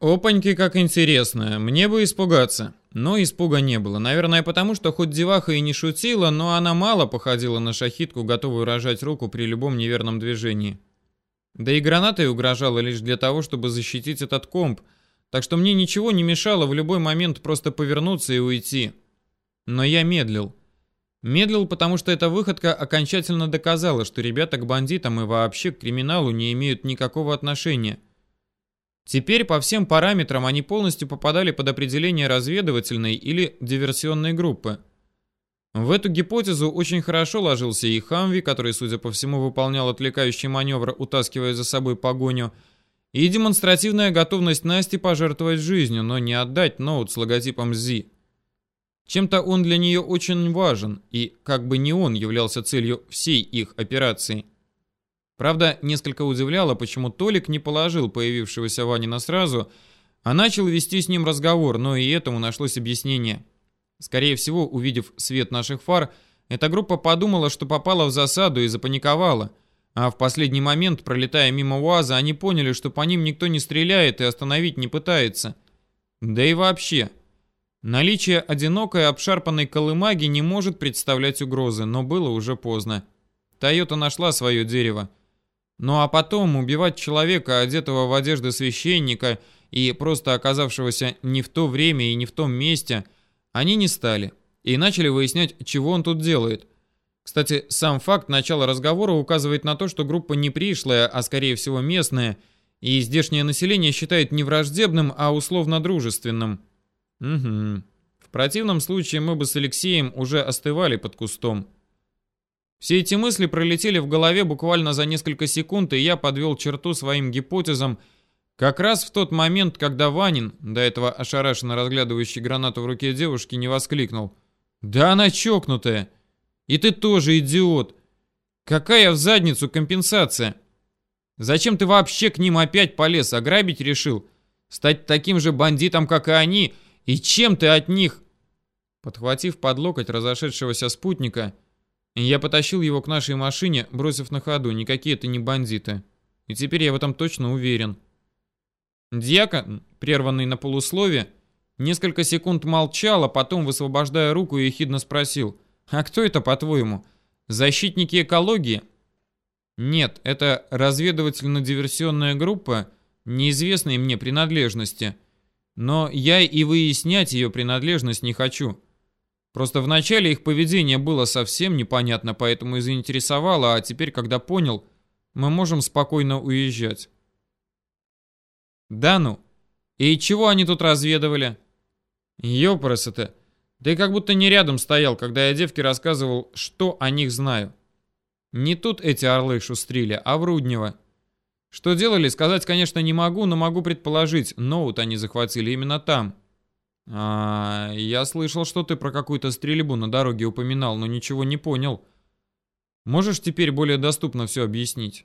Опаньки, как интересно. Мне бы испугаться. Но испуга не было. Наверное, потому что хоть деваха и не шутила, но она мало походила на шахитку, готовую рожать руку при любом неверном движении. Да и гранатой угрожала лишь для того, чтобы защитить этот комп, так что мне ничего не мешало в любой момент просто повернуться и уйти. Но я медлил. Медлил, потому что эта выходка окончательно доказала, что ребята к бандитам и вообще к криминалу не имеют никакого отношения. Теперь по всем параметрам они полностью попадали под определение разведывательной или диверсионной группы. В эту гипотезу очень хорошо ложился и Хамви, который, судя по всему, выполнял отвлекающий маневр, утаскивая за собой погоню, и демонстративная готовность Насти пожертвовать жизнью, но не отдать ноут с логотипом ЗИ. Чем-то он для нее очень важен, и как бы не он являлся целью всей их операции. Правда, несколько удивляло, почему Толик не положил появившегося Ванина сразу, а начал вести с ним разговор, но и этому нашлось объяснение. Скорее всего, увидев свет наших фар, эта группа подумала, что попала в засаду и запаниковала, а в последний момент, пролетая мимо УАЗа, они поняли, что по ним никто не стреляет и остановить не пытается. Да и вообще, Наличие одинокой обшарпанной колымаги не может представлять угрозы, но было уже поздно. Тойота нашла свое дерево. Ну а потом убивать человека, одетого в одежды священника и просто оказавшегося не в то время и не в том месте, они не стали. И начали выяснять, чего он тут делает. Кстати, сам факт начала разговора указывает на то, что группа не пришлая, а скорее всего местная, и здешнее население считает не враждебным, а условно дружественным. Угу. В противном случае мы бы с Алексеем уже остывали под кустом. Все эти мысли пролетели в голове буквально за несколько секунд, и я подвел черту своим гипотезам как раз в тот момент, когда Ванин, до этого ошарашенно разглядывающий гранату в руке девушки, не воскликнул. «Да она чокнутая! И ты тоже идиот! Какая в задницу компенсация? Зачем ты вообще к ним опять полез, ограбить решил? Стать таким же бандитом, как и они — и чем ты от них?» Подхватив под локоть разошедшегося спутника, я потащил его к нашей машине, бросив на ходу, никакие это не бандиты. И теперь я в этом точно уверен. Дьякон, прерванный на полуслове, несколько секунд молчал, а потом, высвобождая руку, ехидно спросил, «А кто это, по-твоему? Защитники экологии?» «Нет, это разведывательно-диверсионная группа неизвестной мне принадлежности». Но я и выяснять ее принадлежность не хочу. Просто вначале их поведение было совсем непонятно, поэтому и заинтересовало, а теперь, когда понял, мы можем спокойно уезжать. Да ну? И чего они тут разведывали? Ёпрст-то. Ты как будто не рядом стоял, когда я девке рассказывал, что о них знаю. Не тут эти орлы шустрили, а в Руднево. Что делали, сказать, конечно, не могу, но могу предположить, ноут они захватили именно там. А, я слышал, что ты про какую-то стрельбу на дороге упоминал, но ничего не понял. Можешь теперь более доступно все объяснить?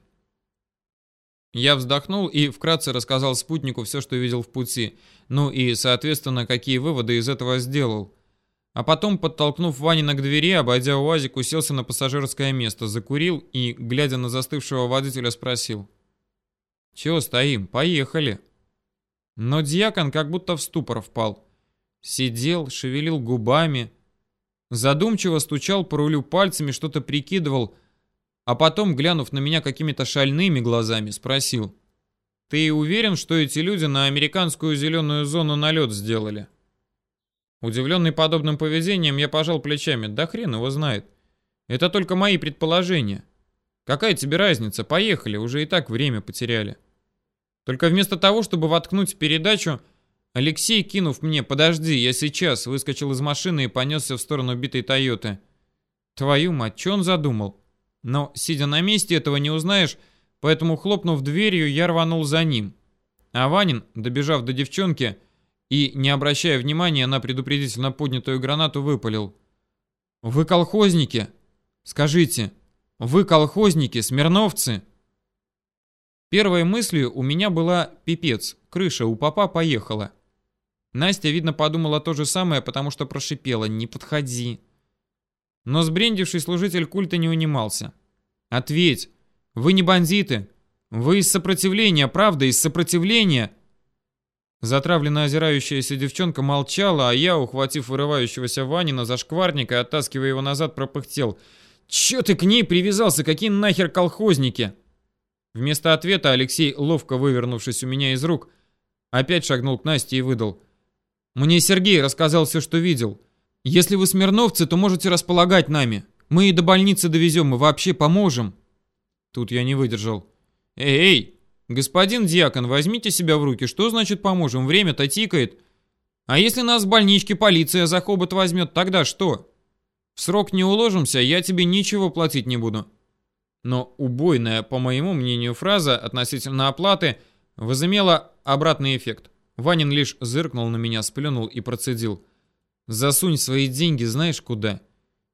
Я вздохнул и вкратце рассказал спутнику все, что видел в пути, ну и, соответственно, какие выводы из этого сделал. А потом, подтолкнув Ванина к двери, обойдя УАЗик, уселся на пассажирское место, закурил и, глядя на застывшего водителя, спросил — чего стоим? Поехали. Но дьякон как будто в ступор впал. Сидел, шевелил губами, задумчиво стучал по рулю пальцами, что-то прикидывал, а потом, глянув на меня какими-то шальными глазами, спросил. «Ты уверен, что эти люди на американскую зеленую зону налет сделали?» Удивленный подобным поведением, я пожал плечами. Да хрен его знает. Это только мои предположения. Какая тебе разница? Поехали, уже и так время потеряли. Только вместо того, чтобы воткнуть передачу, Алексей, кинув мне «Подожди, я сейчас», выскочил из машины и понесся в сторону битой Тойоты. Твою мать, что он задумал? Но, сидя на месте, этого не узнаешь, поэтому, хлопнув дверью, я рванул за ним. А Ванин, добежав до девчонки и, не обращая внимания на предупредительно поднятую гранату, выпалил. «Вы колхозники? Скажите, вы колхозники, смирновцы?» Первой мыслью у меня была «пипец, крыша у папа поехала». Настя, видно, подумала то же самое, потому что прошипела «не подходи». Но сбрендивший служитель культа не унимался. «Ответь, вы не бандиты, вы из сопротивления, правда, из сопротивления?» Затравленно озирающаяся девчонка молчала, а я, ухватив вырывающегося Ванина за шкварник и оттаскивая его назад, пропыхтел. «Чё ты к ней привязался? Какие нахер колхозники?» Вместо ответа Алексей, ловко вывернувшись у меня из рук, опять шагнул к Насте и выдал. «Мне Сергей рассказал все, что видел. Если вы смирновцы, то можете располагать нами. Мы и до больницы довезем, мы вообще поможем». Тут я не выдержал. «Эй, эй, господин дьякон, возьмите себя в руки. Что значит поможем? Время-то тикает. А если нас в больничке полиция за хобот возьмет, тогда что? В срок не уложимся, я тебе ничего платить не буду». Но убойная, по моему мнению, фраза относительно оплаты возымела обратный эффект. Ванин лишь зыркнул на меня, сплюнул и процедил. «Засунь свои деньги знаешь куда?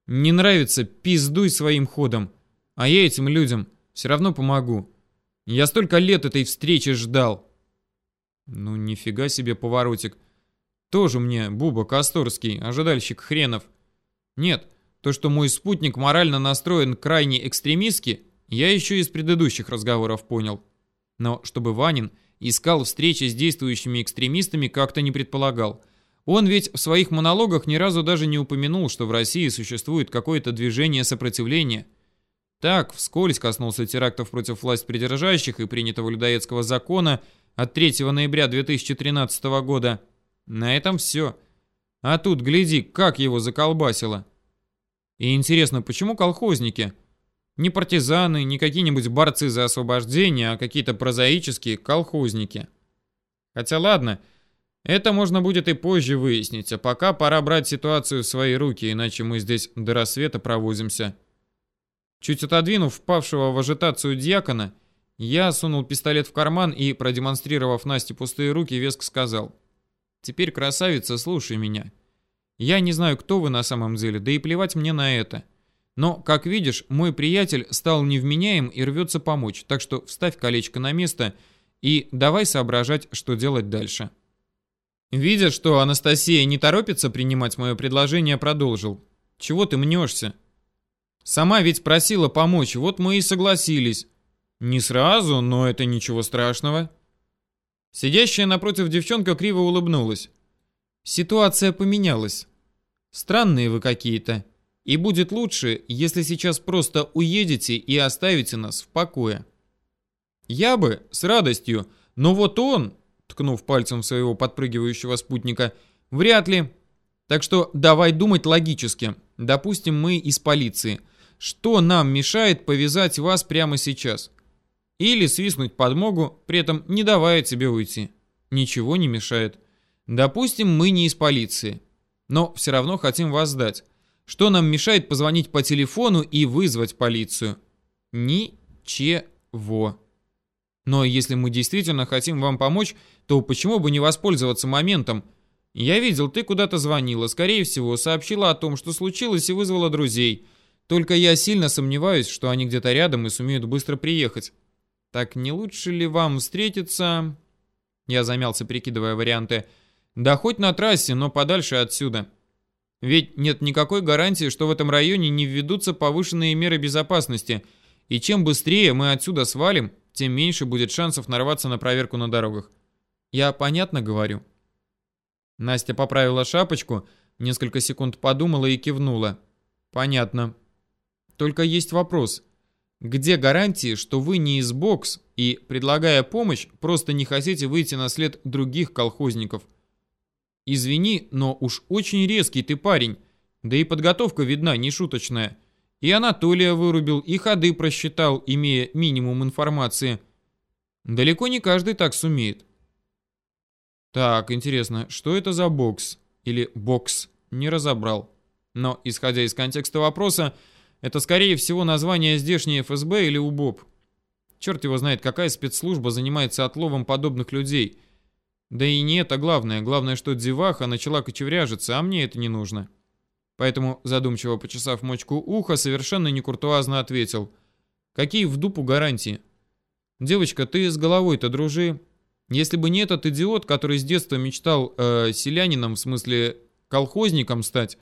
Не нравится, пиздуй своим ходом. А я этим людям все равно помогу. Я столько лет этой встречи ждал». Ну, нифига себе поворотик. Тоже мне Буба Косторский, ожидальщик хренов. Нет, то, что мой спутник морально настроен крайне экстремистски, я еще из предыдущих разговоров понял. Но чтобы Ванин искал встречи с действующими экстремистами, как-то не предполагал. Он ведь в своих монологах ни разу даже не упомянул, что в России существует какое-то движение сопротивления. Так, вскользь коснулся терактов против власть придержащих и принятого людоедского закона от 3 ноября 2013 года. На этом все. А тут, гляди, как его заколбасило. И интересно, почему колхозники? Не партизаны, не какие-нибудь борцы за освобождение, а какие-то прозаические колхозники. Хотя ладно, это можно будет и позже выяснить, а пока пора брать ситуацию в свои руки, иначе мы здесь до рассвета провозимся. Чуть отодвинув впавшего в ажитацию дьякона, я сунул пистолет в карман и, продемонстрировав Насте пустые руки, веско сказал. «Теперь, красавица, слушай меня. Я не знаю, кто вы на самом деле, да и плевать мне на это. Но, как видишь, мой приятель стал невменяем и рвется помочь, так что вставь колечко на место и давай соображать, что делать дальше. Видя, что Анастасия не торопится принимать мое предложение, продолжил. Чего ты мнешься? Сама ведь просила помочь, вот мы и согласились. Не сразу, но это ничего страшного. Сидящая напротив девчонка криво улыбнулась. Ситуация поменялась. Странные вы какие-то. И будет лучше, если сейчас просто уедете и оставите нас в покое. Я бы с радостью, но вот он, ткнув пальцем своего подпрыгивающего спутника, вряд ли. Так что давай думать логически. Допустим, мы из полиции. Что нам мешает повязать вас прямо сейчас? Или свистнуть подмогу, при этом не давая тебе уйти. Ничего не мешает. Допустим, мы не из полиции но все равно хотим вас сдать. Что нам мешает позвонить по телефону и вызвать полицию? Ничего. Но если мы действительно хотим вам помочь, то почему бы не воспользоваться моментом? Я видел, ты куда-то звонила, скорее всего, сообщила о том, что случилось и вызвала друзей. Только я сильно сомневаюсь, что они где-то рядом и сумеют быстро приехать. Так не лучше ли вам встретиться... Я замялся, прикидывая варианты. Да хоть на трассе, но подальше отсюда. Ведь нет никакой гарантии, что в этом районе не введутся повышенные меры безопасности, и чем быстрее мы отсюда свалим, тем меньше будет шансов нарваться на проверку на дорогах. Я понятно говорю? Настя поправила шапочку, несколько секунд подумала и кивнула. Понятно. Только есть вопрос. Где гарантии, что вы не из бокс и, предлагая помощь, просто не хотите выйти на след других колхозников – Извини, но уж очень резкий ты парень. Да и подготовка видна, не шуточная. И Анатолия вырубил, и ходы просчитал, имея минимум информации. Далеко не каждый так сумеет. Так, интересно, что это за бокс? Или бокс? Не разобрал. Но, исходя из контекста вопроса, это скорее всего название здешней ФСБ или УБОП. Черт его знает, какая спецслужба занимается отловом подобных людей – да и не это главное. Главное, что деваха начала кочевряжиться, а мне это не нужно. Поэтому, задумчиво почесав мочку уха, совершенно некуртуазно ответил. Какие в дупу гарантии? Девочка, ты с головой-то дружи. Если бы не этот идиот, который с детства мечтал э, селянином, в смысле колхозником стать,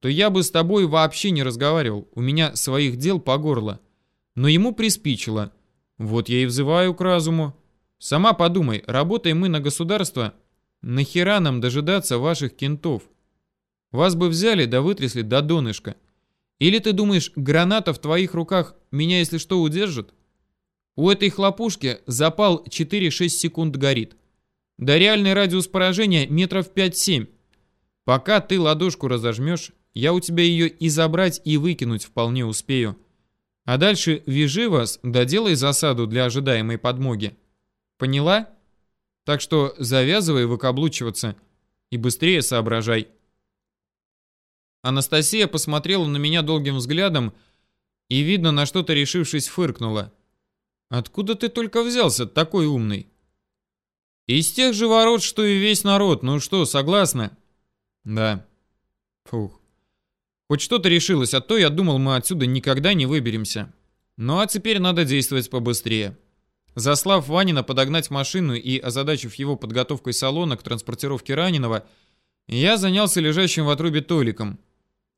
то я бы с тобой вообще не разговаривал. У меня своих дел по горло. Но ему приспичило. Вот я и взываю к разуму. Сама подумай, работаем мы на государство, нахера нам дожидаться ваших кентов? Вас бы взяли да вытрясли до донышка. Или ты думаешь, граната в твоих руках меня, если что, удержит? У этой хлопушки запал 4-6 секунд горит. Да реальный радиус поражения метров 5-7. Пока ты ладошку разожмешь, я у тебя ее и забрать, и выкинуть вполне успею. А дальше вяжи вас, да делай засаду для ожидаемой подмоги. Поняла? Так что завязывай выкаблучиваться и быстрее соображай. Анастасия посмотрела на меня долгим взглядом и, видно, на что-то решившись, фыркнула. «Откуда ты только взялся, такой умный?» «Из тех же ворот, что и весь народ. Ну что, согласна?» «Да». «Фух. Хоть что-то решилось, а то я думал, мы отсюда никогда не выберемся. Ну а теперь надо действовать побыстрее». Заслав Ванина подогнать машину и озадачив его подготовкой салона к транспортировке раненого, я занялся лежащим в отрубе Толиком.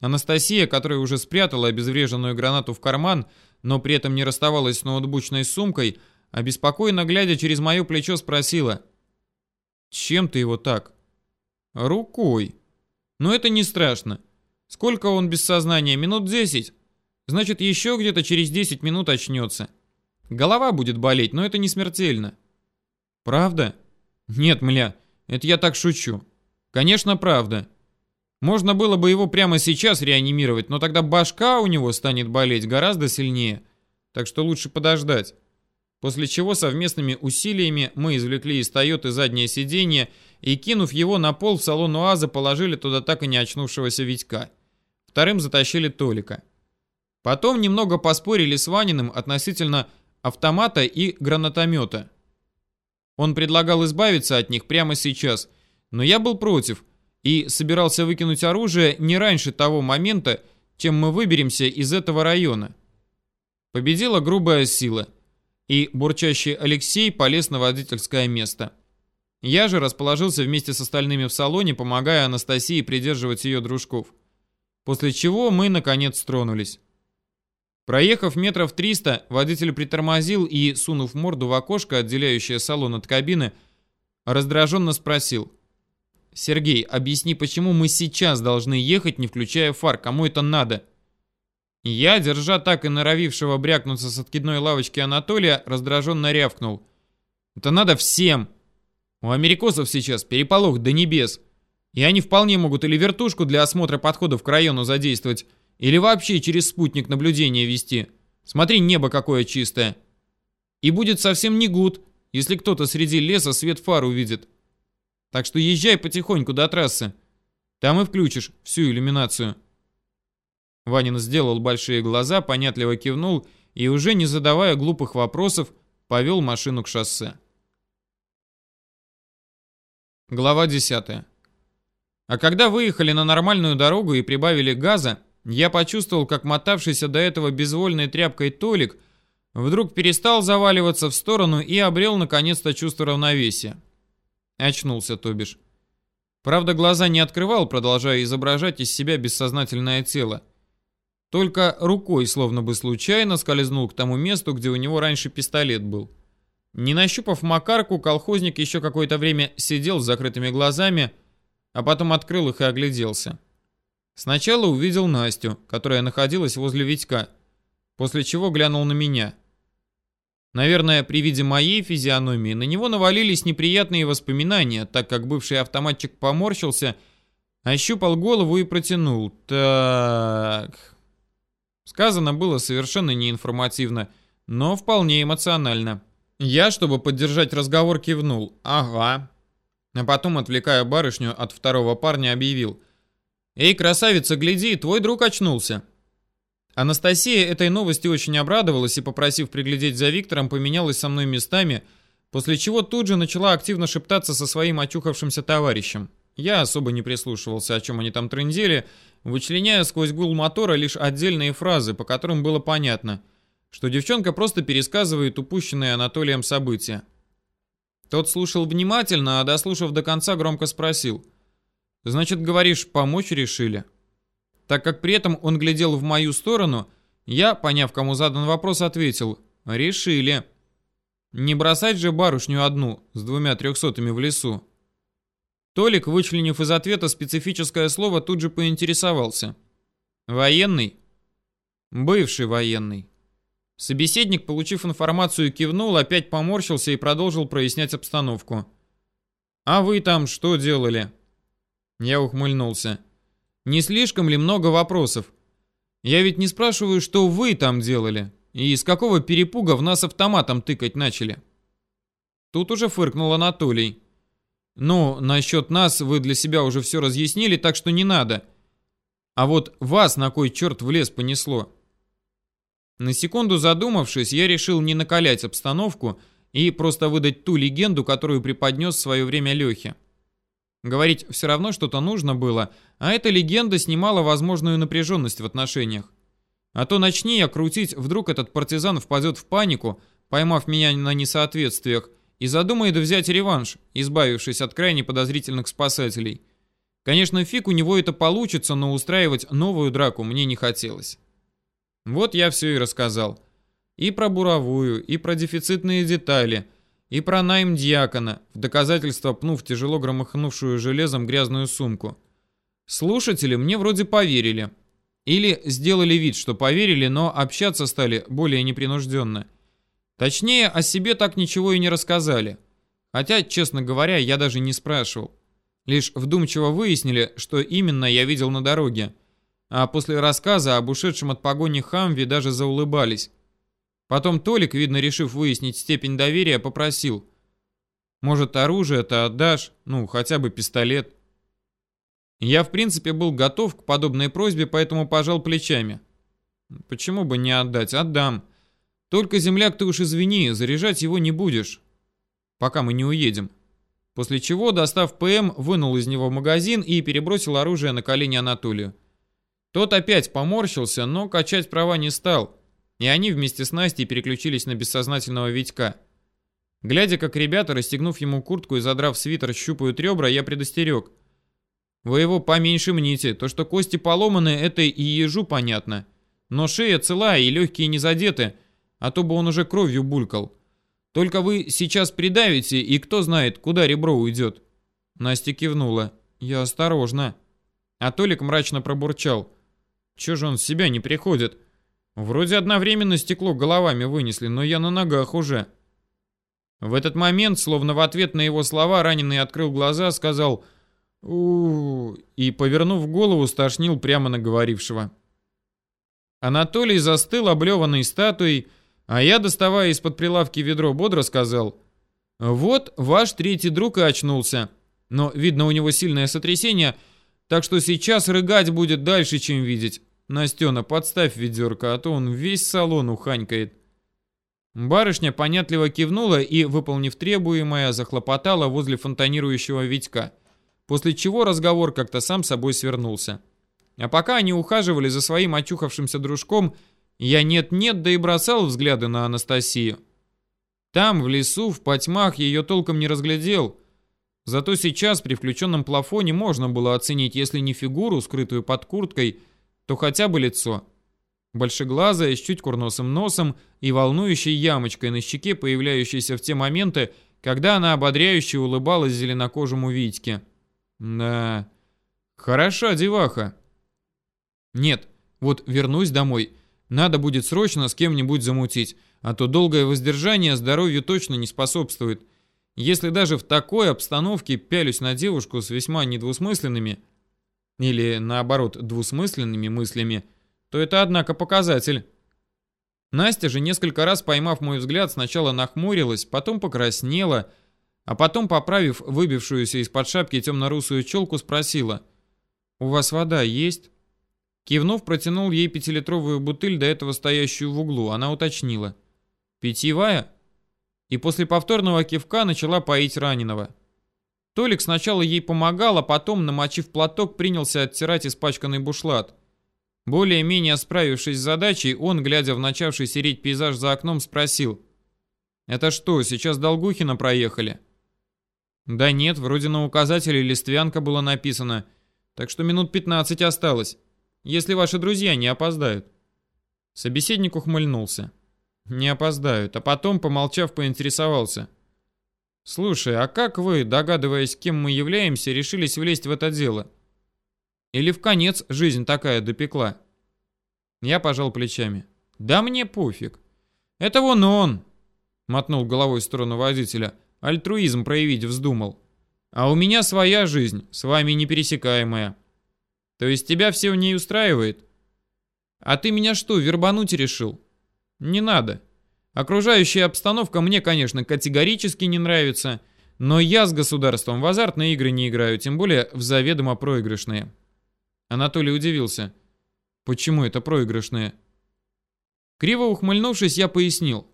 Анастасия, которая уже спрятала обезвреженную гранату в карман, но при этом не расставалась с ноутбучной сумкой, обеспокоенно глядя через мое плечо спросила. «Чем ты его так?» «Рукой». «Но это не страшно. Сколько он без сознания? Минут десять? Значит, еще где-то через десять минут очнется. Голова будет болеть, но это не смертельно». «Правда?» «Нет, мля, это я так шучу. Конечно, правда. Можно было бы его прямо сейчас реанимировать, но тогда башка у него станет болеть гораздо сильнее. Так что лучше подождать. После чего совместными усилиями мы извлекли из Тойоты заднее сиденье и, кинув его на пол в салон УАЗа, положили туда так и не очнувшегося Витька. Вторым затащили Толика. Потом немного поспорили с Ваниным относительно автомата и гранатомета. Он предлагал избавиться от них прямо сейчас, но я был против, и собирался выкинуть оружие не раньше того момента, чем мы выберемся из этого района. Победила грубая сила, и бурчащий Алексей полез на водительское место. Я же расположился вместе с остальными в салоне, помогая Анастасии придерживать ее дружков. После чего мы, наконец, тронулись. Проехав метров 300, водитель притормозил и, сунув морду в окошко, отделяющее салон от кабины, раздраженно спросил. «Сергей, объясни, почему мы сейчас должны ехать, не включая фар? Кому это надо?» Я, держа так и норовившего брякнуться с откидной лавочки Анатолия, раздраженно рявкнул. «Это надо всем! У америкосов сейчас переполох до небес, и они вполне могут или вертушку для осмотра подходов к району задействовать, или вообще через спутник наблюдения вести. Смотри, небо какое чистое. И будет совсем не гуд, если кто-то среди леса свет фар увидит. Так что езжай потихоньку до трассы. Там и включишь всю иллюминацию. Ванин сделал большие глаза, понятливо кивнул и, уже не задавая глупых вопросов, повел машину к шоссе. Глава 10. А когда выехали на нормальную дорогу и прибавили газа, я почувствовал, как мотавшийся до этого безвольной тряпкой Толик вдруг перестал заваливаться в сторону и обрел наконец-то чувство равновесия. Очнулся, то бишь. Правда, глаза не открывал, продолжая изображать из себя бессознательное тело. Только рукой, словно бы случайно, скользнул к тому месту, где у него раньше пистолет был. Не нащупав макарку, колхозник еще какое-то время сидел с закрытыми глазами, а потом открыл их и огляделся. Сначала увидел Настю, которая находилась возле Витька, после чего глянул на меня – Наверное, при виде моей физиономии на него навалились неприятные воспоминания, так как бывший автоматчик поморщился, ощупал голову и протянул. Так... Сказано было совершенно неинформативно, но вполне эмоционально. Я, чтобы поддержать разговор, кивнул. «Ага». А потом, отвлекая барышню от второго парня, объявил. «Эй, красавица, гляди, твой друг очнулся». Анастасия этой новости очень обрадовалась и, попросив приглядеть за Виктором, поменялась со мной местами, после чего тут же начала активно шептаться со своим очухавшимся товарищем. Я особо не прислушивался, о чем они там трындели, вычленяя сквозь гул мотора лишь отдельные фразы, по которым было понятно, что девчонка просто пересказывает упущенные Анатолием события. Тот слушал внимательно, а дослушав до конца, громко спросил. «Значит, говоришь, помочь решили?» Так как при этом он глядел в мою сторону, я, поняв, кому задан вопрос, ответил «Решили». Не бросать же барышню одну с двумя трехсотыми в лесу. Толик, вычленив из ответа специфическое слово, тут же поинтересовался. «Военный?» «Бывший военный». Собеседник, получив информацию, кивнул, опять поморщился и продолжил прояснять обстановку. «А вы там что делали?» Я ухмыльнулся. «Не слишком ли много вопросов? Я ведь не спрашиваю, что вы там делали, и из какого перепуга в нас автоматом тыкать начали?» Тут уже фыркнул Анатолий. «Ну, насчет нас вы для себя уже все разъяснили, так что не надо. А вот вас на кой черт в лес понесло?» На секунду задумавшись, я решил не накалять обстановку и просто выдать ту легенду, которую преподнес в свое время Лехе. Говорить все равно что-то нужно было, а эта легенда снимала возможную напряженность в отношениях. А то начни я крутить, вдруг этот партизан впадет в панику, поймав меня на несоответствиях, и задумает взять реванш, избавившись от крайне подозрительных спасателей. Конечно, фиг у него это получится, но устраивать новую драку мне не хотелось. Вот я все и рассказал. И про буровую, и про дефицитные детали, и про найм дьякона, в доказательство пнув тяжело громыхнувшую железом грязную сумку. Слушатели мне вроде поверили. Или сделали вид, что поверили, но общаться стали более непринужденно. Точнее, о себе так ничего и не рассказали. Хотя, честно говоря, я даже не спрашивал. Лишь вдумчиво выяснили, что именно я видел на дороге – а после рассказа об ушедшем от погони Хамве даже заулыбались. Потом Толик, видно, решив выяснить степень доверия, попросил. «Может, оружие-то отдашь? Ну, хотя бы пистолет». Я, в принципе, был готов к подобной просьбе, поэтому пожал плечами. «Почему бы не отдать? Отдам. Только, земляк, ты уж извини, заряжать его не будешь, пока мы не уедем». После чего, достав ПМ, вынул из него магазин и перебросил оружие на колени Анатолию. Тот опять поморщился, но качать права не стал, и они вместе с Настей переключились на бессознательного Витька. Глядя, как ребята, расстегнув ему куртку и задрав свитер, щупают ребра, я предостерег. Вы его поменьше мните, то, что кости поломаны, это и ежу понятно. Но шея целая и легкие не задеты, а то бы он уже кровью булькал. Только вы сейчас придавите, и кто знает, куда ребро уйдет. Настя кивнула. Я осторожно. А Толик мрачно пробурчал. Че же он в себя не приходит? Вроде одновременно стекло головами вынесли, но я на ногах уже. В этот момент, словно в ответ на его слова, раненый открыл глаза, сказал у, и, повернув голову, стошнил прямо на говорившего. Анатолий застыл облеванной статуей, а я, доставая из-под прилавки ведро, бодро сказал «Вот ваш третий друг и очнулся». Но, видно, у него сильное сотрясение, так что сейчас рыгать будет дальше, чем видеть. Настена, подставь ведерко, а то он весь салон уханькает. Барышня понятливо кивнула и, выполнив требуемое, захлопотала возле фонтанирующего Витька, после чего разговор как-то сам собой свернулся. А пока они ухаживали за своим очухавшимся дружком, я нет-нет, да и бросал взгляды на Анастасию. Там, в лесу, в потьмах, ее толком не разглядел. Зато сейчас при включенном плафоне можно было оценить, если не фигуру, скрытую под курткой, то хотя бы лицо. Большеглазое, с чуть курносым носом и волнующей ямочкой на щеке, появляющейся в те моменты, когда она ободряюще улыбалась зеленокожему Витьке. Да, хороша деваха. Нет, вот вернусь домой. Надо будет срочно с кем-нибудь замутить, а то долгое воздержание здоровью точно не способствует. Если даже в такой обстановке пялюсь на девушку с весьма недвусмысленными, или наоборот двусмысленными мыслями, то это однако показатель. Настя же несколько раз поймав мой взгляд, сначала нахмурилась, потом покраснела, а потом, поправив выбившуюся из-под шапки темно-русую челку, спросила «У вас вода есть?» Кивнув, протянул ей пятилитровую бутыль, до этого стоящую в углу. Она уточнила «Питьевая?» И после повторного кивка начала поить раненого. Толик сначала ей помогал, а потом, намочив платок, принялся оттирать испачканный бушлат. Более-менее справившись с задачей, он, глядя в начавший сереть пейзаж за окном, спросил. «Это что, сейчас Долгухина проехали?» «Да нет, вроде на указателе Листвянка было написано, так что минут 15 осталось, если ваши друзья не опоздают». Собеседник ухмыльнулся. «Не опоздают», а потом, помолчав, поинтересовался. Слушай, а как вы, догадываясь, кем мы являемся, решились влезть в это дело? Или в конец жизнь такая допекла? Я пожал плечами. Да мне пофиг. Это вон он, мотнул головой в сторону водителя. Альтруизм проявить вздумал. А у меня своя жизнь, с вами непересекаемая. То есть тебя все в ней устраивает? А ты меня что, вербануть решил? Не надо. Окружающая обстановка мне, конечно, категорически не нравится, но я с государством в азартные игры не играю, тем более в заведомо проигрышные. Анатолий удивился. Почему это проигрышные? Криво ухмыльнувшись, я пояснил.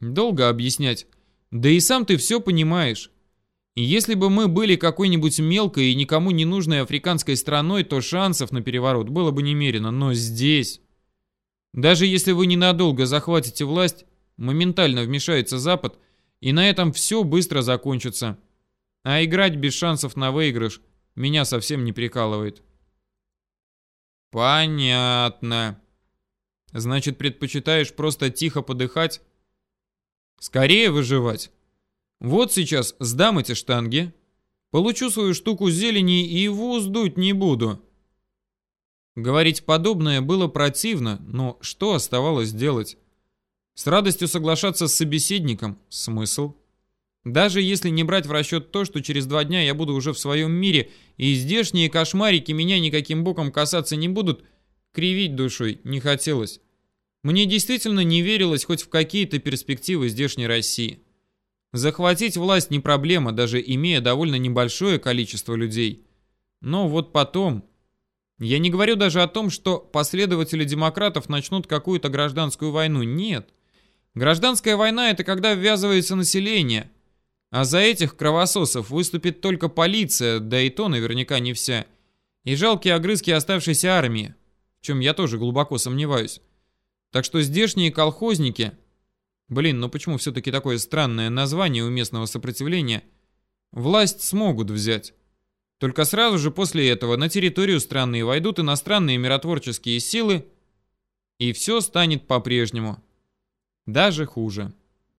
Долго объяснять. Да и сам ты все понимаешь. Если бы мы были какой-нибудь мелкой и никому не нужной африканской страной, то шансов на переворот было бы немерено. Но здесь... Даже если вы ненадолго захватите власть, моментально вмешается Запад, и на этом все быстро закончится. А играть без шансов на выигрыш меня совсем не прикалывает. Понятно. Значит, предпочитаешь просто тихо подыхать? Скорее выживать. Вот сейчас сдам эти штанги, получу свою штуку зелени и его сдуть не буду. Говорить подобное было противно, но что оставалось делать? С радостью соглашаться с собеседником – смысл. Даже если не брать в расчет то, что через два дня я буду уже в своем мире, и здешние кошмарики меня никаким боком касаться не будут, кривить душой не хотелось. Мне действительно не верилось хоть в какие-то перспективы здешней России. Захватить власть не проблема, даже имея довольно небольшое количество людей. Но вот потом... Я не говорю даже о том, что последователи демократов начнут какую-то гражданскую войну. Нет. Гражданская война – это когда ввязывается население. А за этих кровососов выступит только полиция, да и то наверняка не вся. И жалкие огрызки оставшейся армии, в чем я тоже глубоко сомневаюсь. Так что здешние колхозники... Блин, ну почему все-таки такое странное название у местного сопротивления? Власть смогут взять. Только сразу же после этого на территорию страны войдут иностранные миротворческие силы, и все станет по-прежнему. Даже хуже.